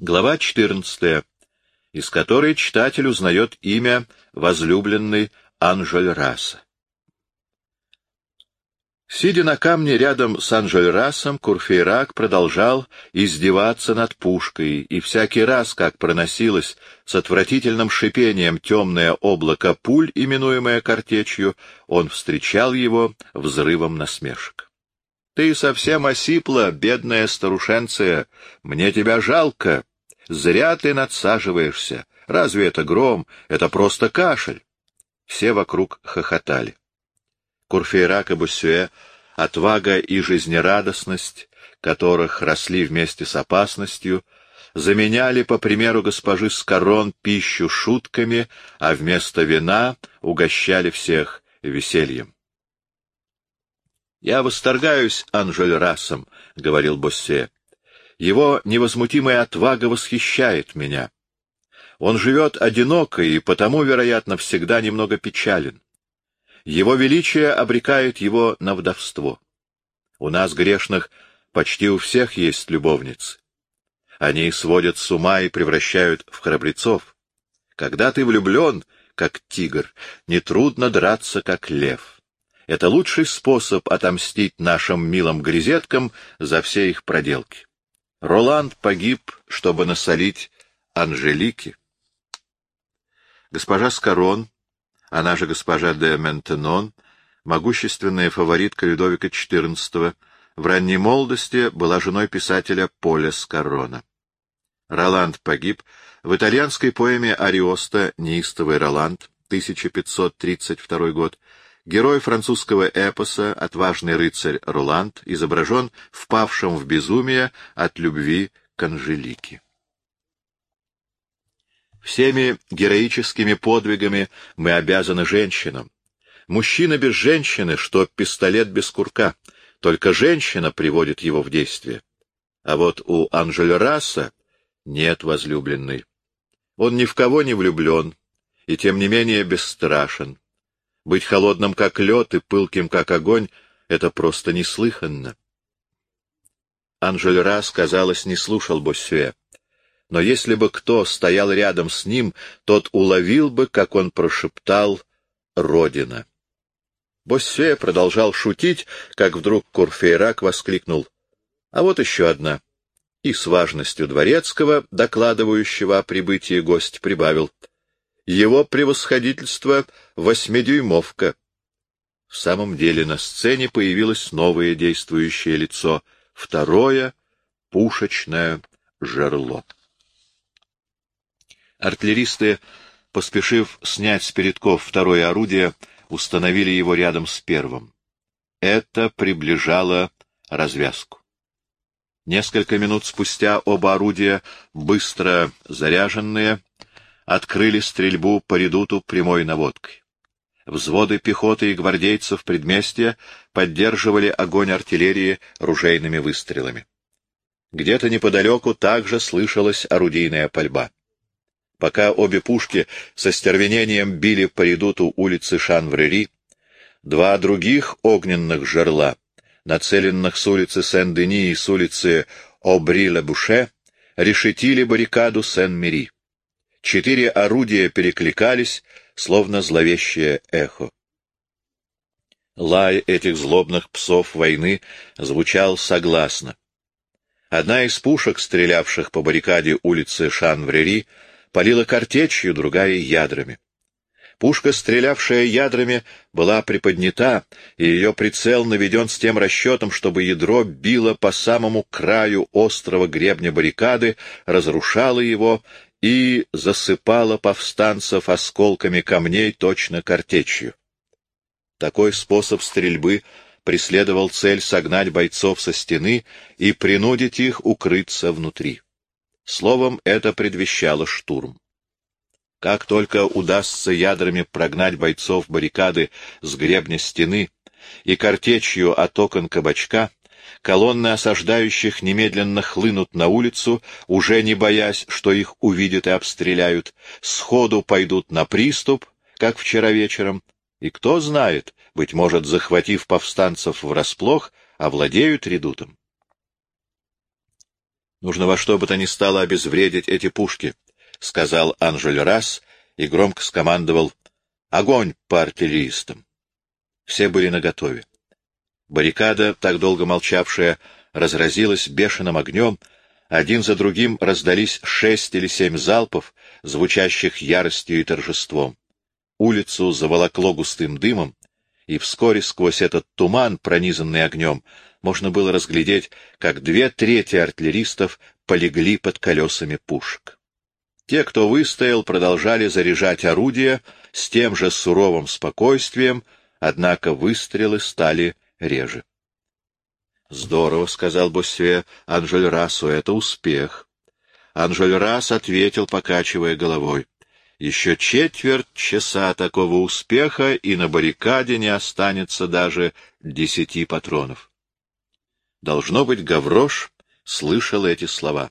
Глава 14, из которой читатель узнает имя возлюбленной Анжель Раса. Сидя на камне рядом с Анжельрасом, Курфейрак продолжал издеваться над пушкой, и всякий раз, как проносилось с отвратительным шипением темное облако пуль, именуемое картечью, он встречал его взрывом насмешек. — Ты совсем осипла, бедная старушенция, мне тебя жалко. Зря ты надсаживаешься. Разве это гром? Это просто кашель. Все вокруг хохотали. Курфейрак и Буссюэ, отвага и жизнерадостность, которых росли вместе с опасностью, заменяли, по примеру госпожи Скорон, пищу шутками, а вместо вина угощали всех весельем. «Я восторгаюсь Анжель Расом», — говорил Боссе. «Его невозмутимая отвага восхищает меня. Он живет одиноко и потому, вероятно, всегда немного печален. Его величие обрекает его на вдовство. У нас, грешных, почти у всех есть любовницы. Они сводят с ума и превращают в храбрецов. Когда ты влюблен, как тигр, нетрудно драться, как лев. Это лучший способ отомстить нашим милым грезеткам за все их проделки. Роланд погиб, чтобы насолить Анжелике. Госпожа Скорон она же госпожа де Ментенон, могущественная фаворитка Людовика XIV, в ранней молодости была женой писателя Поля Скарона. Роланд погиб в итальянской поэме Ариоста «Неистовый Роланд», 1532 год. Герой французского эпоса, отважный рыцарь Роланд, изображен впавшим в безумие от любви к Анжелике. Всеми героическими подвигами мы обязаны женщинам. Мужчина без женщины, что пистолет без курка. Только женщина приводит его в действие. А вот у Анжеля Расса нет возлюбленной. Он ни в кого не влюблен, и тем не менее бесстрашен. Быть холодным, как лед, и пылким, как огонь — это просто неслыханно. Анжель Расс, казалось, не слушал Боссюэ но если бы кто стоял рядом с ним, тот уловил бы, как он прошептал «Родина». Боссе продолжал шутить, как вдруг Курфейрак воскликнул. А вот еще одна. И с важностью дворецкого, докладывающего о прибытии гость, прибавил. Его превосходительство — восьмидюймовка. В самом деле на сцене появилось новое действующее лицо, второе — пушечное жерло. Артиллеристы, поспешив снять с передков второе орудие, установили его рядом с первым. Это приближало развязку. Несколько минут спустя оба орудия, быстро заряженные, открыли стрельбу по редуту прямой наводкой. Взводы пехоты и гвардейцев предместья поддерживали огонь артиллерии ружейными выстрелами. Где-то неподалеку также слышалась орудийная пальба. Пока обе пушки со стервенением били по редуту улицы Шанврери, два других огненных жерла, нацеленных с улицы Сен-Дени и с улицы Обри-Ле-Буше, решетили баррикаду Сен-Мери. Четыре орудия перекликались, словно зловещее эхо. Лай этих злобных псов войны звучал согласно. Одна из пушек, стрелявших по баррикаде улицы Шанврери, полила картечью, другая — ядрами. Пушка, стрелявшая ядрами, была приподнята, и ее прицел наведен с тем расчетом, чтобы ядро било по самому краю острого гребня баррикады, разрушало его и засыпало повстанцев осколками камней точно картечью. Такой способ стрельбы преследовал цель согнать бойцов со стены и принудить их укрыться внутри. Словом, это предвещало штурм. Как только удастся ядрами прогнать бойцов баррикады с гребня стены и картечью от окон кабачка, колонны осаждающих немедленно хлынут на улицу, уже не боясь, что их увидят и обстреляют, сходу пойдут на приступ, как вчера вечером, и кто знает, быть может, захватив повстанцев врасплох, овладеют редутом. Нужно во что бы то ни стало обезвредить эти пушки, — сказал Анжель Расс и громко скомандовал «Огонь по артиллеристам!». Все были наготове. Баррикада, так долго молчавшая, разразилась бешеным огнем, один за другим раздались шесть или семь залпов, звучащих яростью и торжеством. Улицу заволокло густым дымом, и вскоре сквозь этот туман, пронизанный огнем, можно было разглядеть, как две трети артиллеристов полегли под колесами пушек. Те, кто выстоял, продолжали заряжать орудия с тем же суровым спокойствием, однако выстрелы стали реже. — Здорово, — сказал Боссюэ Анжель Расу, — это успех. Анжель Рас ответил, покачивая головой. — Еще четверть часа такого успеха, и на баррикаде не останется даже десяти патронов. Должно быть, Гаврош слышал эти слова.